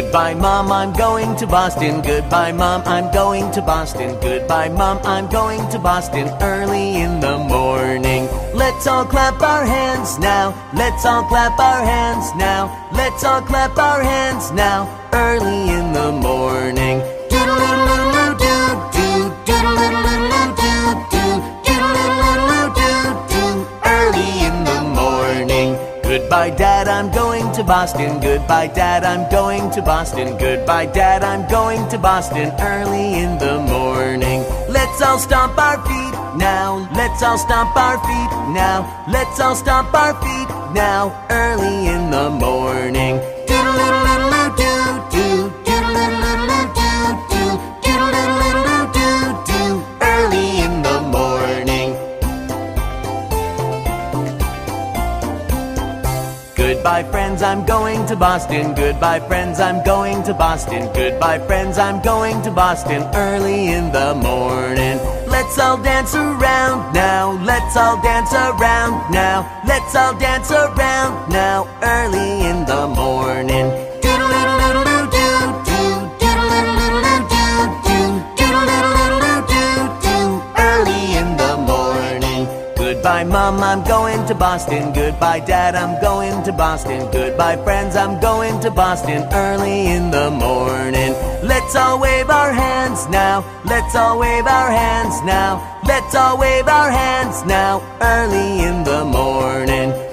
Goodbye, Mom, I'm going to Boston. Goodbye, Mom, I'm going to Boston. Goodbye, Mom, I'm going to Boston early in the morning. Let's all clap our hands now. Let's all clap our hands now. Let's all clap our hands now early in the morning. Goodbye, Dad, I'm going to Boston. Goodbye, Dad, I'm going to Boston. Goodbye, Dad, I'm going to Boston early in the morning. Let's all stomp our feet now. Let's all stomp our feet now. Let's all stomp our feet now early in the morning. Goodbye, friends, I'm going to Boston. Goodbye, friends, I'm going to Boston. Goodbye, friends, I'm going to Boston early in the morning. Let's all dance around now. Let's all dance around now. Let's all dance around now early in the morning. Goodbye, Mom, I'm going to Boston. Goodbye, Dad, I'm going to Boston. Goodbye, friends, I'm going to Boston early in the morning. Let's all wave our hands now. Let's all wave our hands now. Let's all wave our hands now early in the morning.